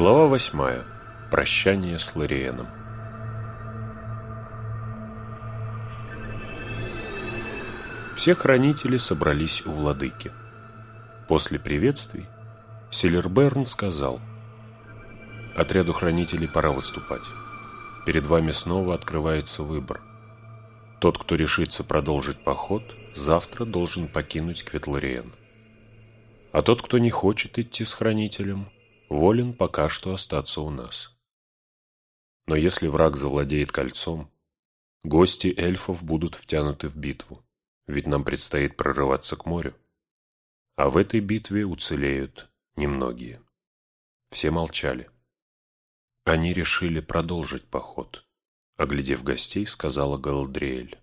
Глава восьмая. Прощание с Лориеном. Все хранители собрались у владыки. После приветствий Селерберн сказал, «Отряду хранителей пора выступать. Перед вами снова открывается выбор. Тот, кто решится продолжить поход, завтра должен покинуть Кветлариен. А тот, кто не хочет идти с хранителем, волен пока что остаться у нас. Но если враг завладеет кольцом, гости эльфов будут втянуты в битву, ведь нам предстоит прорываться к морю. А в этой битве уцелеют немногие. Все молчали. Они решили продолжить поход. Оглядев гостей, сказала Галадриэль.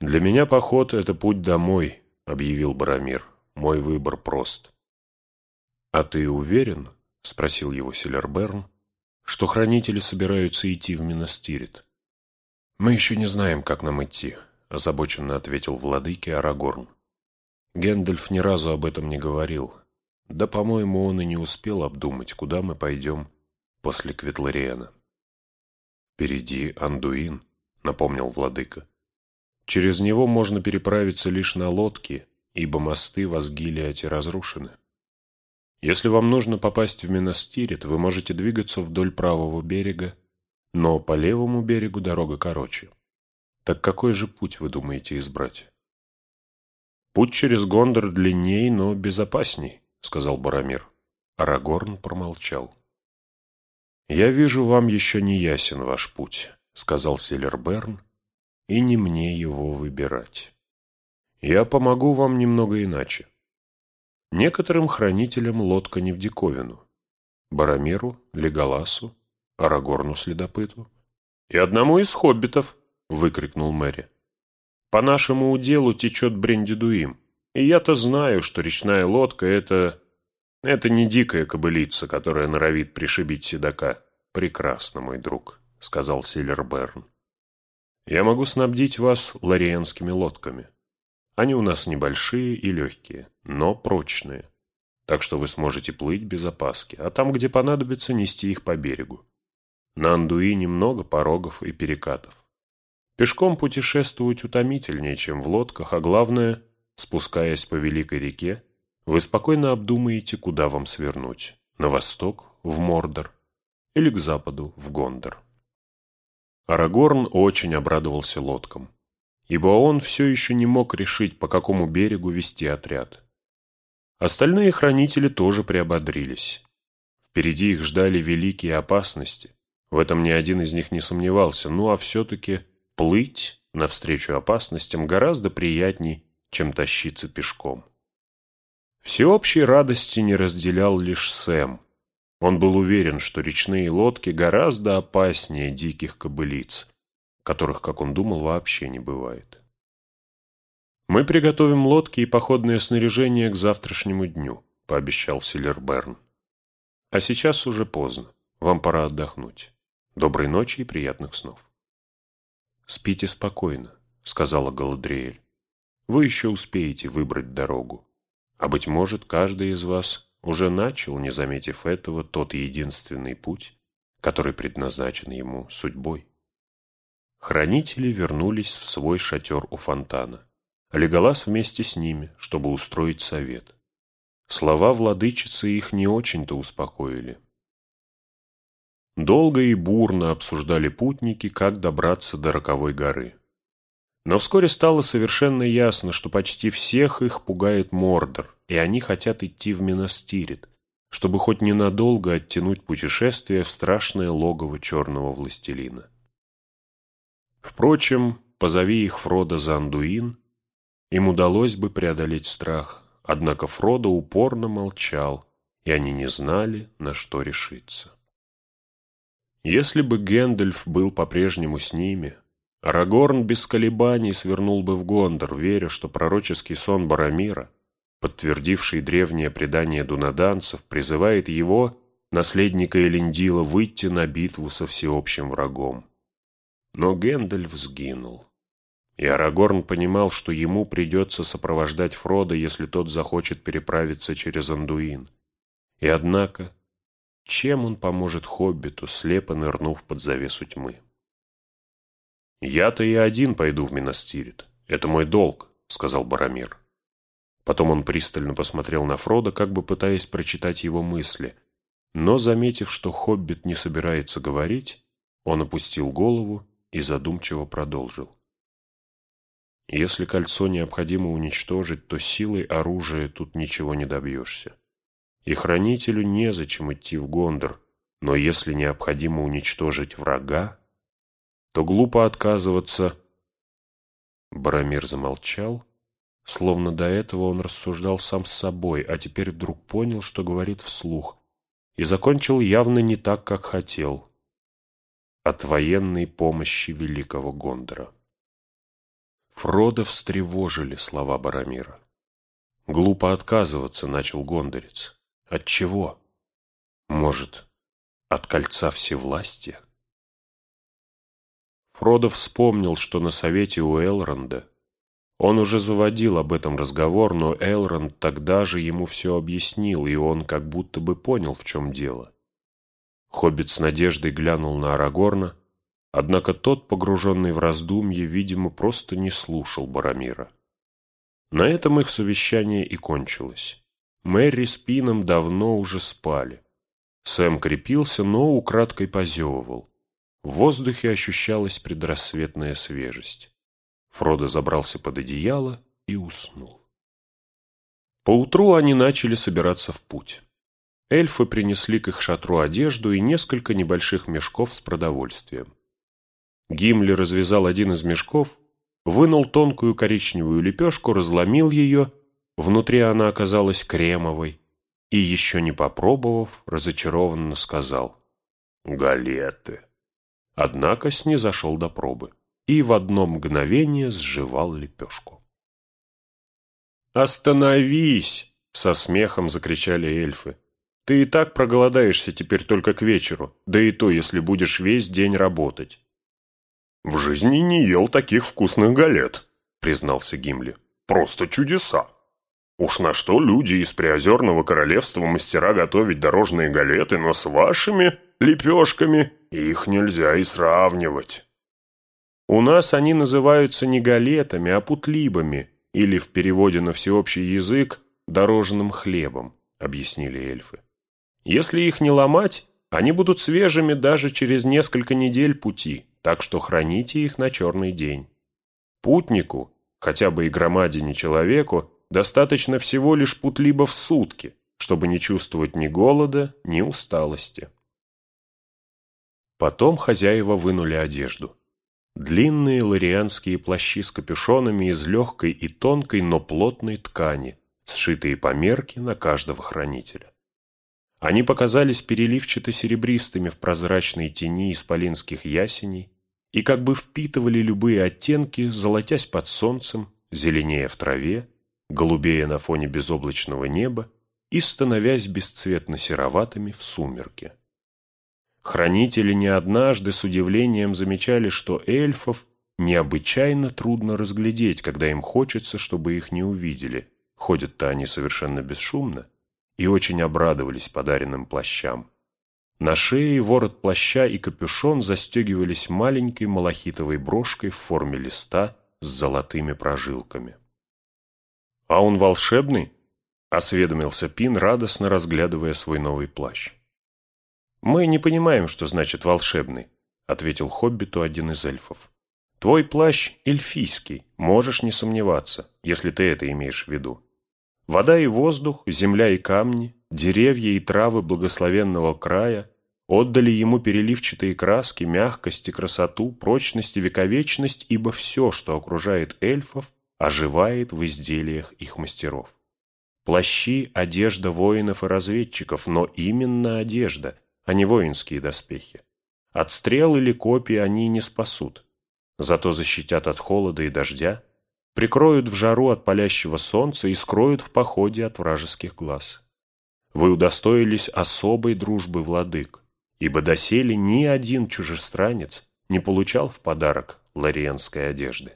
«Для меня поход — это путь домой», — объявил Барамир. «Мой выбор прост». «А ты уверен, — спросил его Селерберн, — что хранители собираются идти в Минастирит. «Мы еще не знаем, как нам идти», — озабоченно ответил владыке Арагорн. Гэндальф ни разу об этом не говорил. Да, по-моему, он и не успел обдумать, куда мы пойдем после Кветлариена. «Впереди Андуин», — напомнил владыка. «Через него можно переправиться лишь на лодке, ибо мосты в Асгилиате разрушены». Если вам нужно попасть в Минастирит, вы можете двигаться вдоль правого берега, но по левому берегу дорога короче. Так какой же путь вы думаете избрать? Путь через Гондор длинней, но безопасней, сказал Барамир. Арагорн промолчал. Я вижу, вам еще не ясен ваш путь, сказал Селерберн, и не мне его выбирать. Я помогу вам немного иначе. Некоторым хранителям лодка не в диковину. Барамиру, Леголасу, Арагорну-следопыту. «И одному из хоббитов!» — выкрикнул Мэри. «По нашему уделу течет Брендидуим, и я-то знаю, что речная лодка — это... это не дикая кобылица, которая норовит пришибить седока. Прекрасно, мой друг», — сказал Силер Берн. «Я могу снабдить вас лориенскими лодками». Они у нас небольшие и легкие, но прочные. Так что вы сможете плыть без опаски, а там, где понадобится, нести их по берегу. На Андуине много порогов и перекатов. Пешком путешествовать утомительнее, чем в лодках, а главное, спускаясь по великой реке, вы спокойно обдумаете, куда вам свернуть – на восток, в Мордор, или к западу, в Гондор. Арагорн очень обрадовался лодкам ибо он все еще не мог решить, по какому берегу вести отряд. Остальные хранители тоже приободрились. Впереди их ждали великие опасности, в этом ни один из них не сомневался, ну а все-таки плыть навстречу опасностям гораздо приятней, чем тащиться пешком. Всеобщей радости не разделял лишь Сэм. Он был уверен, что речные лодки гораздо опаснее диких кобылиц, которых, как он думал, вообще не бывает. «Мы приготовим лодки и походное снаряжение к завтрашнему дню», — пообещал Силерберн. «А сейчас уже поздно. Вам пора отдохнуть. Доброй ночи и приятных снов». «Спите спокойно», — сказала Галадриэль. «Вы еще успеете выбрать дорогу. А, быть может, каждый из вас уже начал, не заметив этого, тот единственный путь, который предназначен ему судьбой». Хранители вернулись в свой шатер у фонтана. Леголас вместе с ними, чтобы устроить совет. Слова владычицы их не очень-то успокоили. Долго и бурно обсуждали путники, как добраться до Роковой горы. Но вскоре стало совершенно ясно, что почти всех их пугает Мордор, и они хотят идти в Минастирит, чтобы хоть ненадолго оттянуть путешествие в страшное логово черного властелина. Впрочем, позови их Фродо за Андуин, им удалось бы преодолеть страх, однако Фродо упорно молчал, и они не знали, на что решиться. Если бы Гэндальф был по-прежнему с ними, Арагорн без колебаний свернул бы в Гондор, веря, что пророческий сон Барамира, подтвердивший древнее предание дунаданцев, призывает его, наследника Элендила, выйти на битву со всеобщим врагом. Но Гэндальф сгинул. И Арагорн понимал, что ему придется сопровождать Фрода, если тот захочет переправиться через Андуин. И однако, чем он поможет хоббиту, слепо нырнув под завесу тьмы? «Я-то и один пойду в Минастирит. Это мой долг», — сказал Барамир. Потом он пристально посмотрел на Фрода, как бы пытаясь прочитать его мысли, но, заметив, что хоббит не собирается говорить, он опустил голову и задумчиво продолжил. Если кольцо необходимо уничтожить, то силой оружия тут ничего не добьешься. И хранителю незачем идти в Гондор, но если необходимо уничтожить врага, то глупо отказываться. Барамир замолчал, словно до этого он рассуждал сам с собой, а теперь вдруг понял, что говорит вслух, и закончил явно не так, как хотел. От военной помощи великого Гондора. Фрода встревожили слова Барамира. Глупо отказываться, начал гондорец. От чего? Может, от кольца всевластия? Фродо вспомнил, что на совете у Элронда он уже заводил об этом разговор, но Элронд тогда же ему все объяснил, и он как будто бы понял, в чем дело. Хоббит с надеждой глянул на Арагорна, Однако тот, погруженный в раздумье, видимо, просто не слушал Барамира. На этом их совещание и кончилось. Мэри с Пином давно уже спали. Сэм крепился, но украдкой позевывал. В воздухе ощущалась предрассветная свежесть. Фродо забрался под одеяло и уснул. Поутру они начали собираться в путь. Эльфы принесли к их шатру одежду и несколько небольших мешков с продовольствием. Гимли развязал один из мешков, вынул тонкую коричневую лепешку, разломил ее, внутри она оказалась кремовой, и, еще не попробовав, разочарованно сказал «Галеты». Однако снизошел до пробы и в одно мгновение сживал лепешку. «Остановись!» — со смехом закричали эльфы. «Ты и так проголодаешься теперь только к вечеру, да и то, если будешь весь день работать». «В жизни не ел таких вкусных галет», — признался Гимли. «Просто чудеса! Уж на что люди из Приозерного королевства мастера готовить дорожные галеты, но с вашими лепешками их нельзя и сравнивать». «У нас они называются не галетами, а путлибами, или в переводе на всеобщий язык дорожным хлебом», — объяснили эльфы. «Если их не ломать, они будут свежими даже через несколько недель пути» так что храните их на черный день. Путнику, хотя бы и громадине человеку, достаточно всего лишь путлиба в сутки, чтобы не чувствовать ни голода, ни усталости. Потом хозяева вынули одежду. Длинные ларианские плащи с капюшонами из легкой и тонкой, но плотной ткани, сшитые по мерке на каждого хранителя. Они показались переливчато-серебристыми в прозрачной тени исполинских ясеней и как бы впитывали любые оттенки, золотясь под солнцем, зеленее в траве, голубее на фоне безоблачного неба и становясь бесцветно-сероватыми в сумерке. Хранители не однажды с удивлением замечали, что эльфов необычайно трудно разглядеть, когда им хочется, чтобы их не увидели. Ходят-то они совершенно бесшумно и очень обрадовались подаренным плащам. На шее ворот плаща и капюшон застегивались маленькой малахитовой брошкой в форме листа с золотыми прожилками. «А он волшебный?» — осведомился Пин, радостно разглядывая свой новый плащ. «Мы не понимаем, что значит «волшебный», — ответил Хоббиту один из эльфов. «Твой плащ эльфийский, можешь не сомневаться, если ты это имеешь в виду. Вода и воздух, земля и камни, деревья и травы благословенного края отдали ему переливчатые краски, мягкость и красоту, прочность и вековечность, ибо все, что окружает эльфов, оживает в изделиях их мастеров. Плащи – одежда воинов и разведчиков, но именно одежда, а не воинские доспехи. От стрел или копий они не спасут, зато защитят от холода и дождя, прикроют в жару от палящего солнца и скроют в походе от вражеских глаз. Вы удостоились особой дружбы владык, ибо доселе ни один чужестранец не получал в подарок лариенской одежды.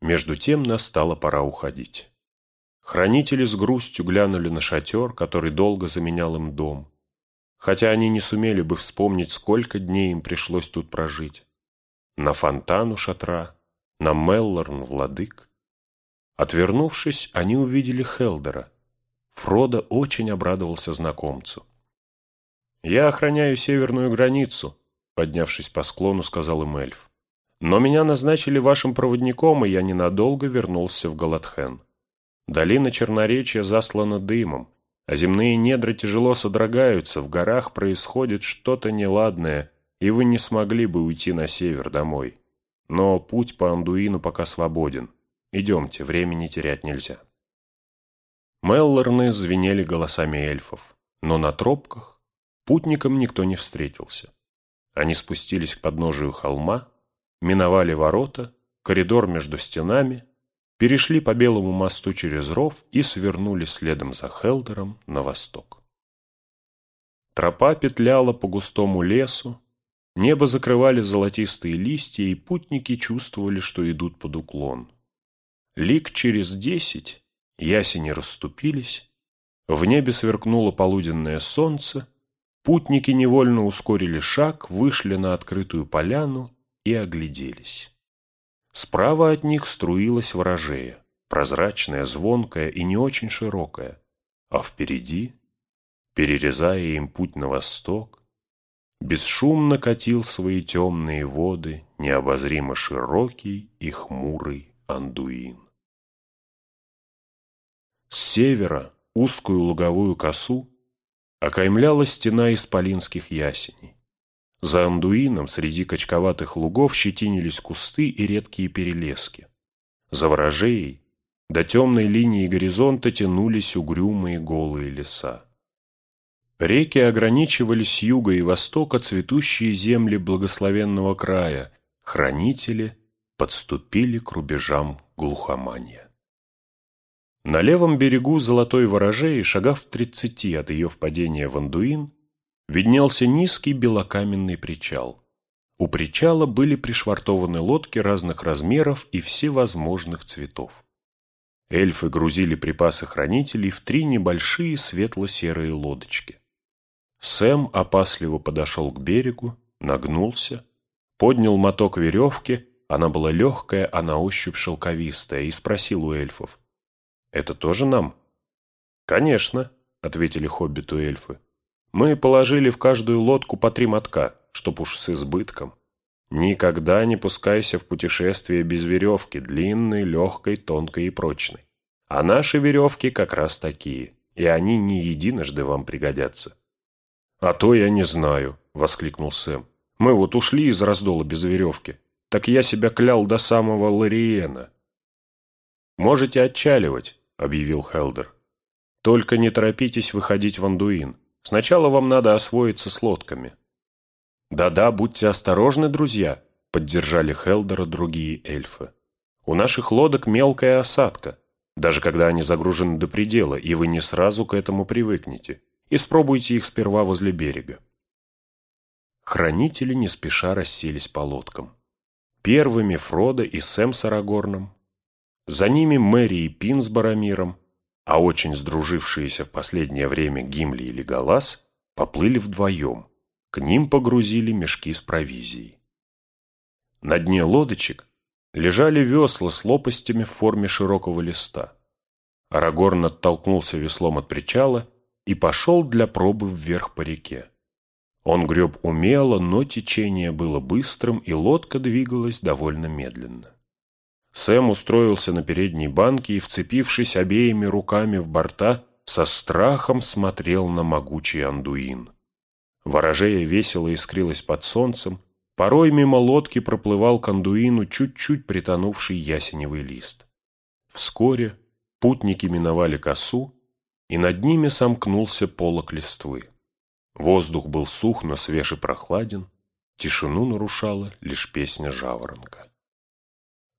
Между тем настала пора уходить. Хранители с грустью глянули на шатер, который долго заменял им дом. хотя они не сумели бы вспомнить, сколько дней им пришлось тут прожить. На фонтану шатра, на Меллорн владык. Отвернувшись, они увидели Хелдера. Фродо очень обрадовался знакомцу. «Я охраняю северную границу», — поднявшись по склону, сказал им эльф. «Но меня назначили вашим проводником, и я ненадолго вернулся в Галатхен. Долина Черноречья заслана дымом, а земные недра тяжело содрогаются, в горах происходит что-то неладное, и вы не смогли бы уйти на север домой. Но путь по Андуину пока свободен. Идемте, времени терять нельзя». Меллорны звенели голосами эльфов, но на тропках путникам никто не встретился. Они спустились к подножию холма, миновали ворота, коридор между стенами, перешли по Белому мосту через ров и свернули следом за Хелдером на восток. Тропа петляла по густому лесу, небо закрывали золотистые листья, и путники чувствовали, что идут под уклон. Лик через десять ясени расступились, в небе сверкнуло полуденное солнце, путники невольно ускорили шаг, вышли на открытую поляну и огляделись. Справа от них струилась ворожея, прозрачная, звонкая и не очень широкая, а впереди, перерезая им путь на восток, бесшумно катил свои темные воды необозримо широкий и хмурый Андуин. С севера узкую луговую косу окаймляла стена исполинских ясеней. За Андуином среди качковатых лугов щетинились кусты и редкие перелески. За ворожеей до темной линии горизонта тянулись угрюмые голые леса. Реки ограничивали с юга и востока цветущие земли благословенного края, хранители подступили к рубежам глухоманья. На левом берегу Золотой Ворожеи, шагав в тридцати от ее впадения в Андуин, виднелся низкий белокаменный причал. У причала были пришвартованы лодки разных размеров и всевозможных цветов. Эльфы грузили припасы хранителей в три небольшие светло-серые лодочки. Сэм опасливо подошел к берегу, нагнулся, поднял моток веревки, она была легкая, а на ощупь шелковистая, и спросил у эльфов — это тоже нам? Конечно, ответили хоббиту эльфы. Мы положили в каждую лодку по три мотка, чтоб уж с избытком. Никогда не пускайся в путешествие без веревки, длинной, легкой, тонкой и прочной. А наши веревки как раз такие, и они не единожды вам пригодятся. «А то я не знаю», — воскликнул Сэм. «Мы вот ушли из раздола без веревки. Так я себя клял до самого Лориена». «Можете отчаливать», — объявил Хелдер. «Только не торопитесь выходить в Андуин. Сначала вам надо освоиться с лодками». «Да-да, будьте осторожны, друзья», — поддержали Хелдера другие эльфы. «У наших лодок мелкая осадка, даже когда они загружены до предела, и вы не сразу к этому привыкнете. Испробуйте их сперва возле берега». Хранители не спеша расселись по лодкам. Первыми Фродо и Сэм с Арагорном, за ними Мэри и Пин с Барамиром, а очень сдружившиеся в последнее время Гимли и Леголас поплыли вдвоем. К ним погрузили мешки с провизией. На дне лодочек лежали весла с лопастями в форме широкого листа. Арагорн оттолкнулся веслом от причала и пошел для пробы вверх по реке. Он греб умело, но течение было быстрым, и лодка двигалась довольно медленно. Сэм устроился на передней банке и, вцепившись обеими руками в борта, со страхом смотрел на могучий андуин. Ворожея весело искрилась под солнцем, порой мимо лодки проплывал к андуину чуть-чуть притонувший ясеневый лист. Вскоре путники миновали косу, и над ними сомкнулся полок листвы. Воздух был сух, но свеж и прохладен, тишину нарушала лишь песня жаворонка.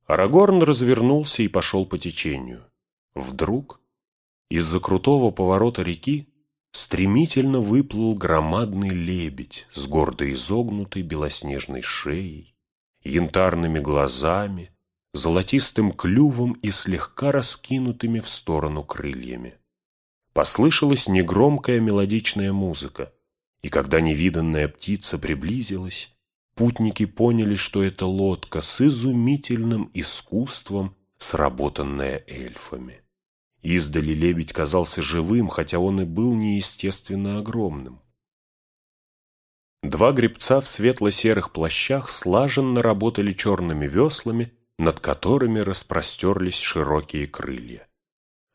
Арагорн развернулся и пошел по течению. Вдруг из-за крутого поворота реки стремительно выплыл громадный лебедь с гордо изогнутой белоснежной шеей, янтарными глазами, золотистым клювом и слегка раскинутыми в сторону крыльями. Послышалась негромкая мелодичная музыка, и когда невиданная птица приблизилась, путники поняли, что это лодка с изумительным искусством, сработанная эльфами. Издали лебедь казался живым, хотя он и был неестественно огромным. Два гребца в светло-серых плащах слаженно работали черными веслами, над которыми распростерлись широкие крылья.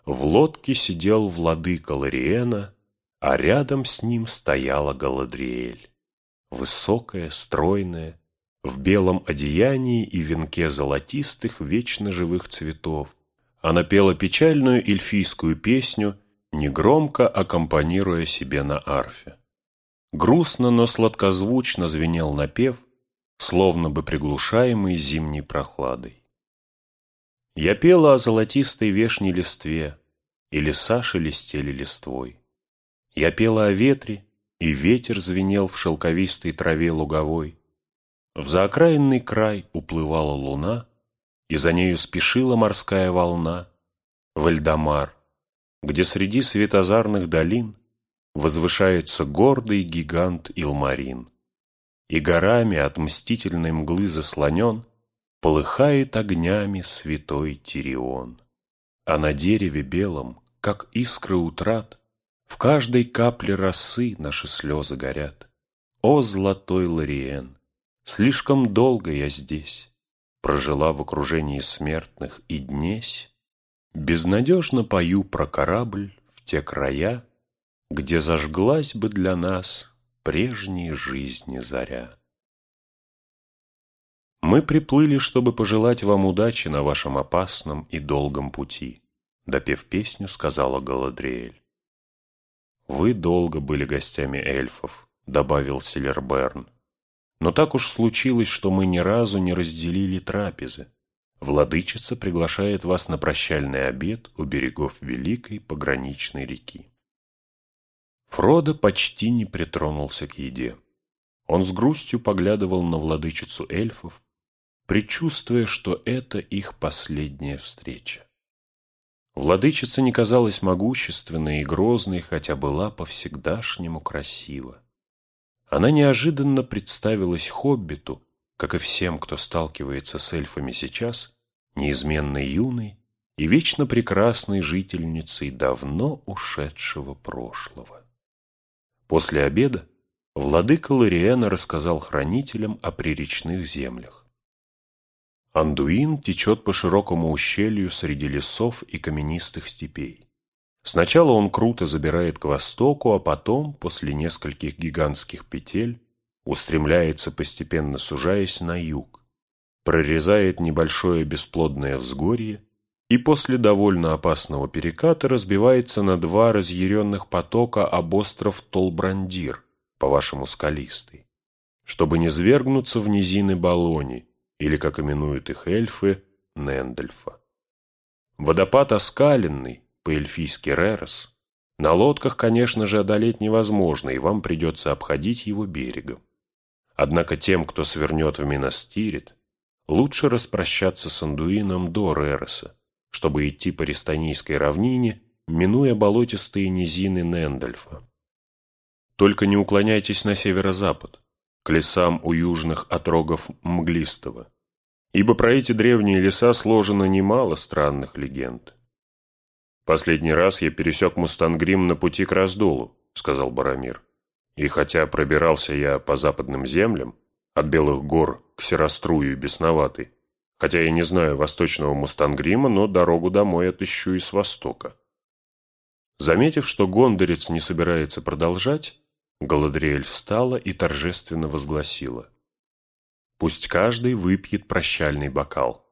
В лодке сидел владыка Лариена, а рядом с ним стояла Галадриэль. Высокая, стройная, в белом одеянии и венке золотистых, вечно живых цветов. Она пела печальную эльфийскую песню, негромко аккомпанируя себе на арфе. Грустно, но сладкозвучно звенел напев, словно бы приглушаемый зимней прохладой. Я пела о золотистой вешней листве, и леса шелестели листвой. Я пела о ветре, и ветер звенел в шелковистой траве луговой. В заокраинный край уплывала луна, и за нею спешила морская волна, в Эльдамар, где среди светозарных долин возвышается гордый гигант Илмарин. И горами от мстительной мглы заслонен, полыхает огнями святой Тирион. А на дереве белом, как искры утрат, в каждой капле росы наши слезы горят. О, золотой Лориен, слишком долго я здесь, прожила в окружении смертных и днесь, безнадежно пою про корабль в те края, где зажглась бы для нас прежней жизни заря. Мы приплыли, чтобы пожелать вам удачи на вашем опасном и долгом пути, допев песню, сказала Галадриэль. Вы долго были гостями эльфов, добавил Силерберн. Но так уж случилось, что мы ни разу не разделили трапезы. Владычица приглашает вас на прощальный обед у берегов великой пограничной реки. Фродо почти не притронулся к еде. Он с грустью поглядывал на владычицу эльфов, предчувствуя, что это их последняя встреча. Владычица не казалась могущественной и грозной, хотя была по-всегдашнему красива. Она неожиданно представилась хоббиту, как и всем, кто сталкивается с эльфами сейчас, неизменной юной и вечно прекрасной жительницей давно ушедшего прошлого. После обеда владыка Лориэна рассказал хранителям о приречных землях. Андуин течет по широкому ущелью среди лесов и каменистых степей. Сначала он круто забирает к востоку, а потом, после нескольких гигантских петель, устремляется, постепенно сужаясь на юг, прорезает небольшое бесплодное взгорье и после довольно опасного переката разбивается на два разъяренных потока об остров Толбрандир, по-вашему скалистый, чтобы не свергнуться в низины Болони, или, как именуют их эльфы, Нендельфа. Водопад оскаленный, по-эльфийски Рерос, на лодках, конечно же, одолеть невозможно, и вам придется обходить его берегом. Однако тем, кто свернет в Минастирит, лучше распрощаться с Андуином до Рероса, чтобы идти по Рестанийской равнине, минуя болотистые низины Нендельфа. Только не уклоняйтесь на северо-запад, к лесам у южных отрогов Мглистого, ибо про эти древние леса сложено немало странных легенд. «Последний раз я пересек Мустангрим на пути к Раздолу», — сказал Барамир. «И хотя пробирался я по западным землям, от Белых гор к Серострую и Бесноватой, Хотя я не знаю восточного Мустангрима, но дорогу домой отыщу и с востока. Заметив, что гондорец не собирается продолжать, Галадриэль встала и торжественно возгласила. Пусть каждый выпьет прощальный бокал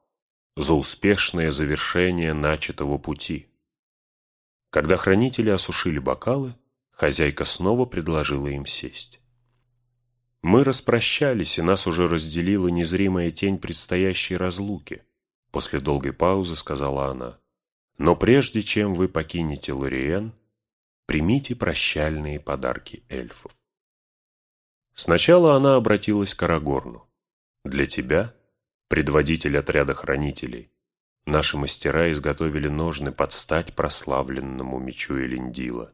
за успешное завершение начатого пути. Когда хранители осушили бокалы, хозяйка снова предложила им сесть. Мы распрощались, и нас уже разделила незримая тень предстоящей разлуки. После долгой паузы сказала она. Но прежде чем вы покинете Лориен, примите прощальные подарки эльфов. Сначала она обратилась к Арагорну. Для тебя, предводитель отряда хранителей, наши мастера изготовили ножны под стать прославленному мечу Элендила.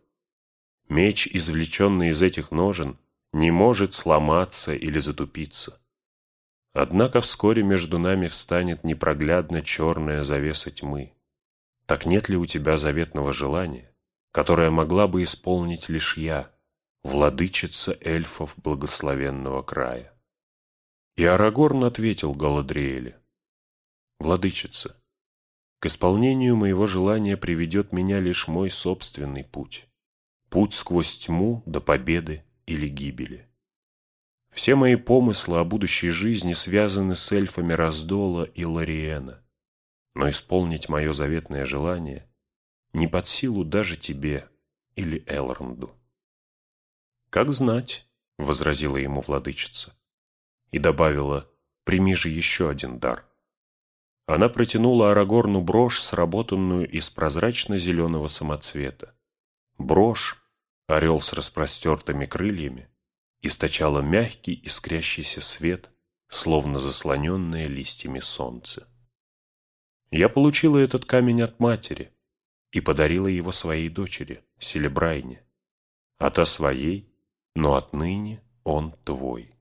Меч, извлеченный из этих ножен, не может сломаться или затупиться. Однако вскоре между нами встанет непроглядно черная завеса тьмы. Так нет ли у тебя заветного желания, которое могла бы исполнить лишь я, владычица эльфов благословенного края? И Арагорн ответил Галадриэле, «Владычица, к исполнению моего желания приведет меня лишь мой собственный путь, путь сквозь тьму до победы или гибели. Все мои помыслы о будущей жизни связаны с эльфами Раздола и Лориена, но исполнить мое заветное желание не под силу даже тебе или Элронду. «Как знать», — возразила ему владычица, и добавила, «прими же еще один дар». Она протянула Арагорну брошь, сработанную из прозрачно-зеленого самоцвета. Брошь, орел с распростертыми крыльями, источала мягкий искрящийся свет, словно заслоненное листьями солнце. Я получила этот камень от матери и подарила его своей дочери, Селебрайне, а та своей, но отныне он твой.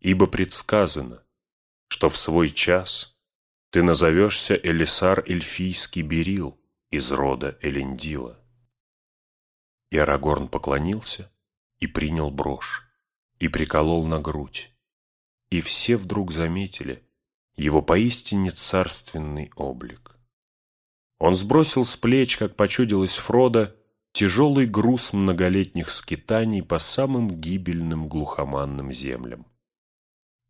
Ибо предсказано, что в свой час ты назовешься Элисар Эльфийский Берил из рода Элендила. И Арагорн поклонился и принял брошь, и приколол на грудь. И все вдруг заметили его поистине царственный облик. Он сбросил с плеч, как почудилось Фрода, тяжелый груз многолетних скитаний по самым гибельным глухоманным землям.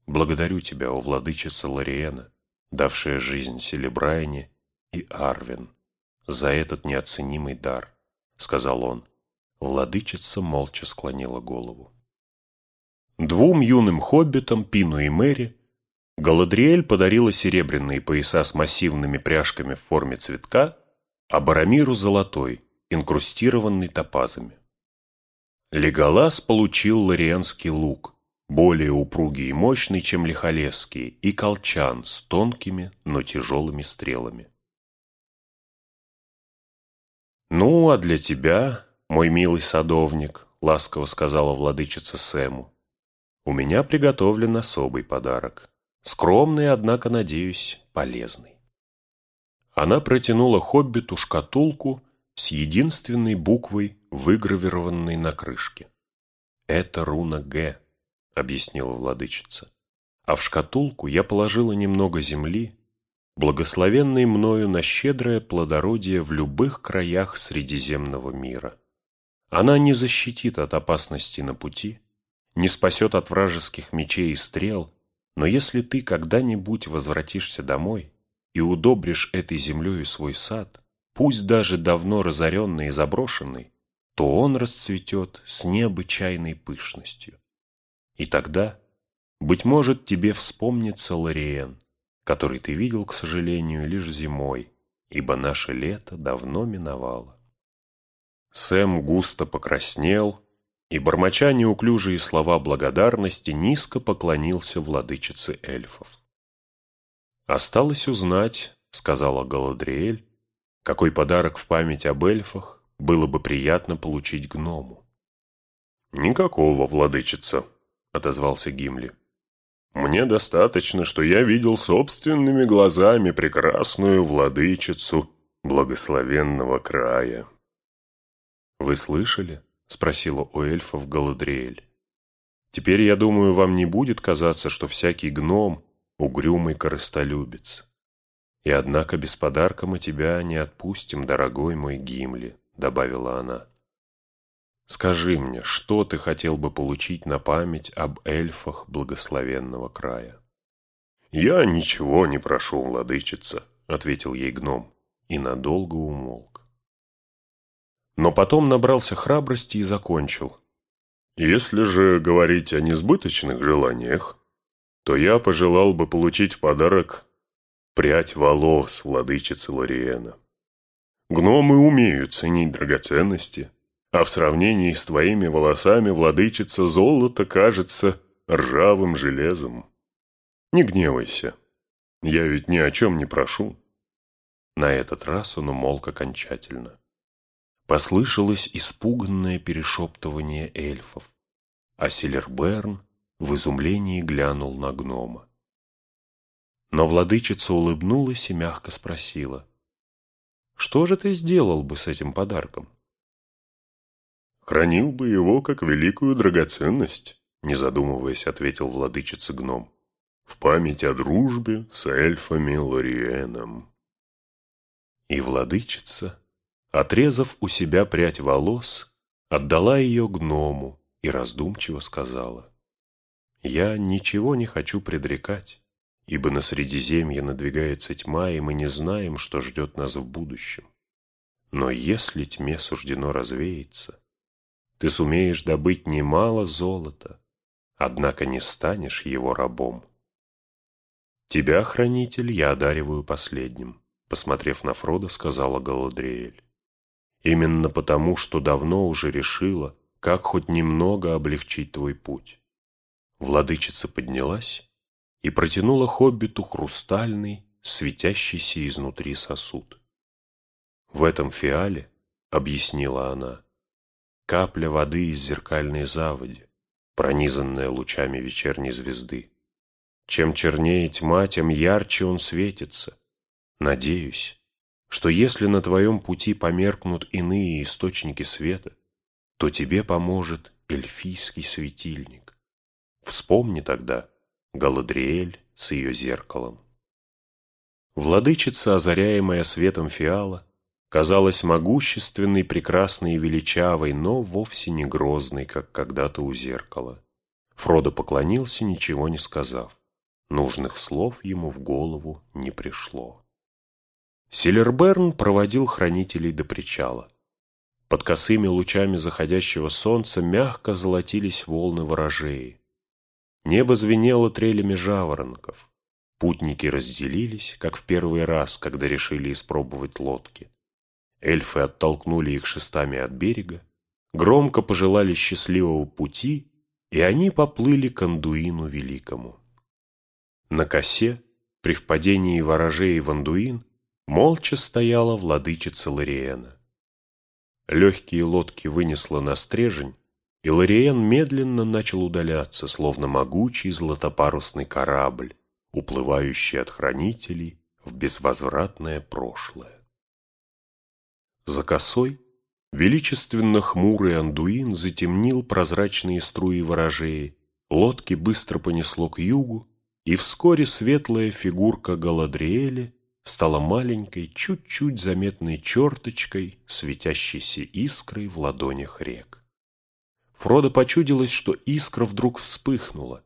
Благодарю тебя, о владычица Лориена, давшая жизнь Селебрайне и Арвин, за этот неоценимый дар, — сказал он. Владычица молча склонила голову. Двум юным хоббитам, Пину и Мэри, Галадриэль подарила серебряные пояса с массивными пряжками в форме цветка, а Барамиру золотой, инкрустированный топазами. Леголас получил лариенский лук, более упругий и мощный, чем лихолесский, и колчан с тонкими, но тяжелыми стрелами. «Ну, а для тебя, мой милый садовник», — ласково сказала владычица Сэму, у меня приготовлен особый подарок. Скромный, однако, надеюсь, полезный. Она протянула хоббиту шкатулку с единственной буквой, выгравированной на крышке. «Это руна Г», — объяснила владычица. «А в шкатулку я положила немного земли, благословенной мною на щедрое плодородие в любых краях Средиземного мира. Она не защитит от опасности на пути, не спасет от вражеских мечей и стрел, но если ты когда-нибудь возвратишься домой и удобришь этой землей свой сад, пусть даже давно разоренный и заброшенный, то он расцветет с необычайной пышностью. И тогда, быть может, тебе вспомнится Лориен, который ты видел, к сожалению, лишь зимой, ибо наше лето давно миновало. Сэм густо покраснел и, бормоча неуклюжие слова благодарности, низко поклонился владычице эльфов. «Осталось узнать», — сказала Галадриэль, «какой подарок в память об эльфах было бы приятно получить гному». «Никакого, владычица», — отозвался Гимли. «Мне достаточно, что я видел собственными глазами прекрасную владычицу благословенного края». «Вы слышали?» — спросила у эльфов Галадриэль. «Теперь, я думаю, вам не будет казаться, что всякий гном — угрюмый корыстолюбец. И однако без подарка мы тебя не отпустим, дорогой мой Гимли», — добавила она. «Скажи мне, что ты хотел бы получить на память об эльфах благословенного края?» «Я ничего не прошу, владычица», — ответил ей гном, и надолго умолк но потом набрался храбрости и закончил. «Если же говорить о несбыточных желаниях, то я пожелал бы получить в подарок прядь волос владычицы Лориена. Гномы умеют ценить драгоценности, а в сравнении с твоими волосами владычица золота кажется ржавым железом. Не гневайся, я ведь ни о чем не прошу». На этот раз он умолк окончательно. Послышалось испуганное перешептывание эльфов. а Селерберн в изумлении глянул на гнома. Но владычица улыбнулась и мягко спросила, «Что же ты сделал бы с этим подарком?» «Хранил бы его как великую драгоценность», не задумываясь, ответил владычица гном, «в память о дружбе с эльфами Лориеном». И владычица, отрезав у себя прядь волос, отдала ее гному и раздумчиво сказала, «Я ничего не хочу предрекать, ибо на Средиземье надвигается тьма, и мы не знаем, что ждет нас в будущем. Но если тьме суждено развеяться, ты сумеешь добыть немало золота, однако не станешь его рабом. Тебя, хранитель, я одариваю последним, посмотрев на Фрода, сказала Галадриэль. Именно потому, что давно уже решила, как хоть немного облегчить твой путь. Владычица поднялась и протянула хоббиту хрустальный, светящийся изнутри сосуд. В этом фиале, объяснила она, капля воды из зеркальной заводи, пронизанная лучами вечерней звезды. Чем чернее тьма, тем ярче он светится. Надеюсь, что если на твоем пути померкнут иные источники света, то тебе поможет эльфийский светильник. Вспомни тогда Галадриэль с ее зеркалом. Владычица, озаряемая светом фиала, казалась могущественной, прекрасной и величавой, но вовсе не грозной, как когда-то у зеркала. Фродо поклонился, ничего не сказав. Нужных слов ему в голову не пришло. Силерберн проводил хранителей до причала. Под косыми лучами заходящего солнца мягко золотились волны ворожеи. Небо звенело трелями жаворонков. Путники разделились, как в первый раз, когда решили испробовать лодки. Эльфы оттолкнули их шестами от берега, громко пожелали счастливого пути, и они поплыли к Андуину Великому. На косе, при впадении ворожей в Андуин, молча стояла владычица Лариена. Легкие лодки вынесло на стрежень, и Лариен медленно начал удаляться, словно могучий златопарусный корабль, уплывающий от хранителей в безвозвратное прошлое. За косой величественно хмурый Андуин затемнил прозрачные струи ворожеи, лодки быстро понесло к югу, и вскоре светлая фигурка Галадриэля стала маленькой, чуть-чуть заметной черточкой, светящейся искрой в ладонях рек. Фродо почудилось, что искра вдруг вспыхнула.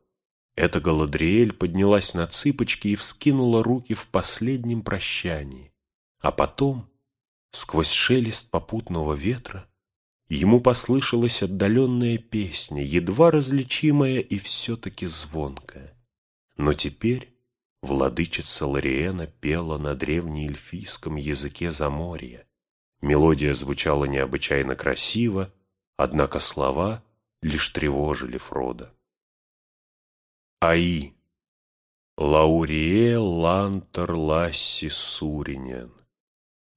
Эта Галадриэль поднялась на цыпочки и вскинула руки в последнем прощании. А потом, сквозь шелест попутного ветра, ему послышалась отдаленная песня, едва различимая и все-таки звонкая. Но теперь Владычица Лориэна пела на древнеэльфийском языке Заморья. Мелодия звучала необычайно красиво, однако слова лишь тревожили Фрода. Аи. Лаурие лантер ласси суринен.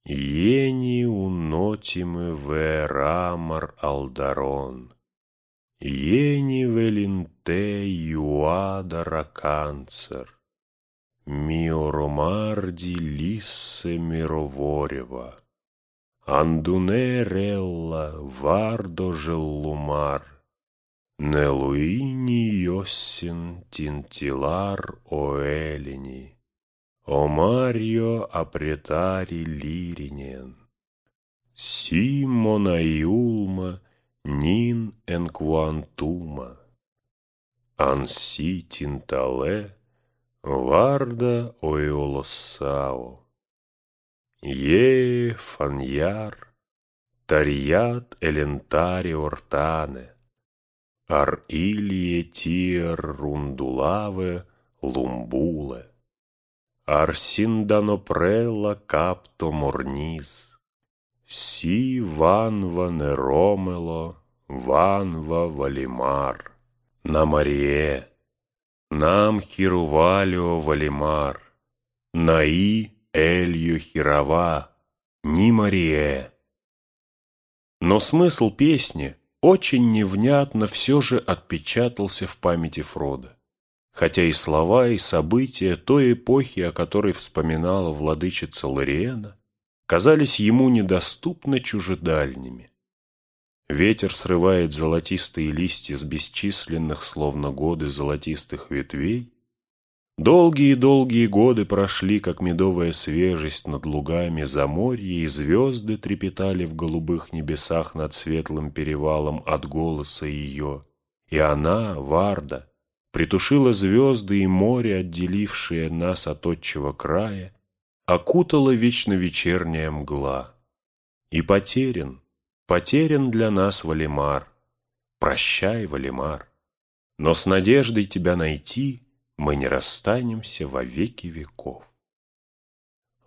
Ени унотиме ве алдарон. Ени велинте юада раканцер. Миоромарди лиссе мироворева, Андунерелла вардо желлумар, Нелуини йоссин тинтилар оэлини, Омарио апретари лиринен, Симонаюлма нин энквантума, Анси тинтале Варда Оиолосао, Е Фаньяр, Тарьят Элентари Ортане, Ар Илье Тир Рундулаве Лумбуле, Ар Синданопрелла Капто Морниз, Си Ванва Неромело, Ванва Валимар, Намарие, нам хирувалио валимар, наи элью хирова, ни марие. Но смысл песни, очень невнятно все же отпечатался в памяти Фрода. Хотя и слова, и события той эпохи, о которой вспоминала владычица Лориена, казались ему недоступно чужедальними. Ветер срывает золотистые листья с бесчисленных, словно годы золотистых ветвей. Долгие-долгие годы прошли, как медовая свежесть над лугами заморья, и звезды трепетали в голубых небесах над светлым перевалом от голоса ее. И она, Варда, притушила звезды и море, отделившие нас от отчего края, окутала вечно вечерняя мгла. И потерян, Потерян для нас Валимар. Прощай, Валимар. Но с надеждой тебя найти мы не расстанемся во веки веков.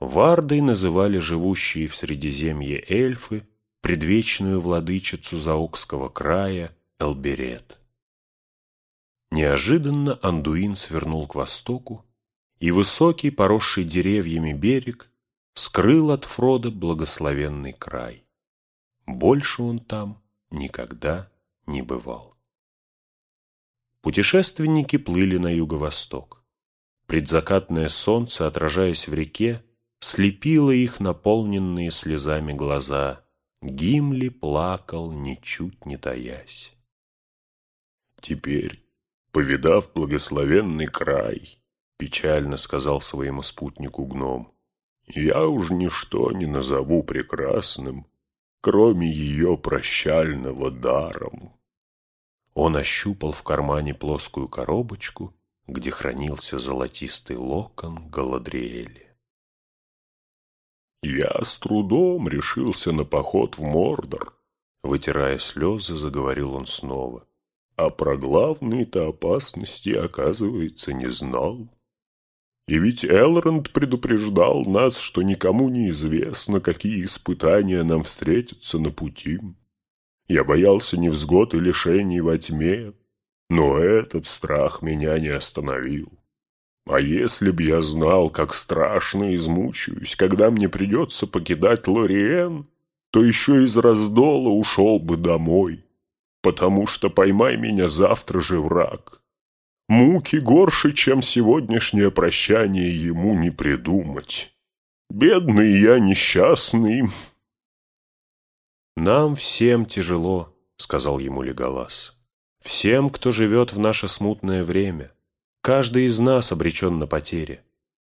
Вардой называли живущие в Средиземье эльфы предвечную владычицу Заокского края Элберет. Неожиданно Андуин свернул к востоку, и высокий, поросший деревьями берег скрыл от Фрода благословенный край. Больше он там никогда не бывал. Путешественники плыли на юго-восток. Предзакатное солнце, отражаясь в реке, слепило их наполненные слезами глаза. Гимли плакал, ничуть не таясь. «Теперь, повидав благословенный край, — печально сказал своему спутнику гном, — я уж ничто не назову прекрасным, кроме ее прощального даром. Он ощупал в кармане плоскую коробочку, где хранился золотистый локон Галадриэли. «Я с трудом решился на поход в Мордор», — вытирая слезы, заговорил он снова. «А про главные-то опасности, оказывается, не знал. И ведь Элронд предупреждал нас, что никому не известно, какие испытания нам встретятся на пути. Я боялся невзгод и лишений во тьме, но этот страх меня не остановил. А если б я знал, как страшно измучаюсь, когда мне придется покидать Лориен, то еще из раздола ушел бы домой, потому что поймай меня завтра же враг, Муки горше, чем сегодняшнее прощание ему не придумать. Бедный я несчастный. Нам всем тяжело, сказал ему Леголас. Всем, кто живет в наше смутное время. Каждый из нас обречен на потери.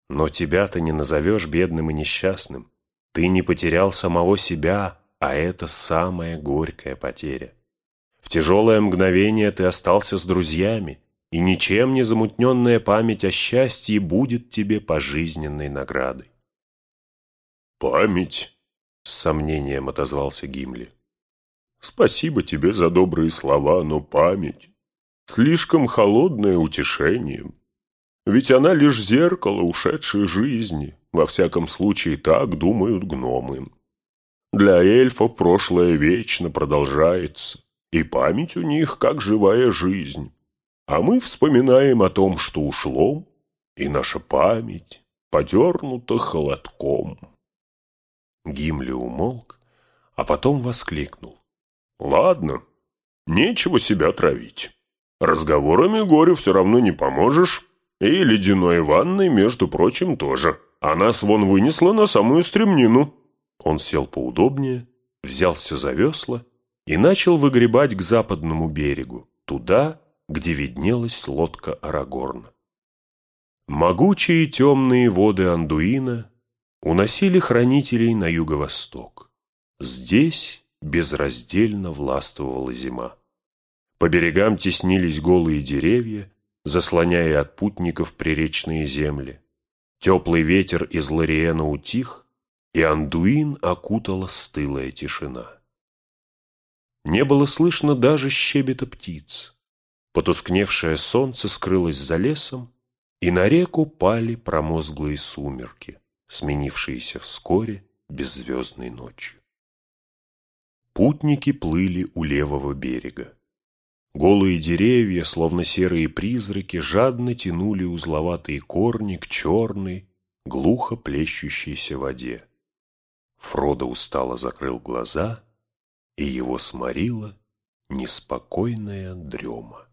Но тебя ты не назовешь бедным и несчастным. Ты не потерял самого себя, а это самая горькая потеря. В тяжелое мгновение ты остался с друзьями, и ничем не замутненная память о счастье будет тебе пожизненной наградой. «Память?» — с сомнением отозвался Гимли. «Спасибо тебе за добрые слова, но память — слишком холодное утешение. Ведь она лишь зеркало ушедшей жизни, во всяком случае так думают гномы. Для эльфов прошлое вечно продолжается, и память у них как живая жизнь. А мы вспоминаем о том, что ушло, и наша память подернута холодком. Гимли умолк, а потом воскликнул. «Ладно, нечего себя травить. Разговорами горю все равно не поможешь, и ледяной ванной, между прочим, тоже. А нас вон вынесла на самую стремнину». Он сел поудобнее, взялся за весла и начал выгребать к западному берегу, туда, где виднелась лодка Арагорна. Могучие темные воды Андуина уносили хранителей на юго-восток. Здесь безраздельно властвовала зима. По берегам теснились голые деревья, заслоняя от путников приречные земли. Теплый ветер из Лориена утих, и Андуин окутала стылая тишина. Не было слышно даже щебета птиц. Потускневшее солнце скрылось за лесом, и на реку пали промозглые сумерки, сменившиеся вскоре беззвездной ночью. Путники плыли у левого берега. Голые деревья, словно серые призраки, жадно тянули узловатые корни к черной, глухо плещущейся воде. Фродо устало закрыл глаза, и его сморила неспокойная дрема.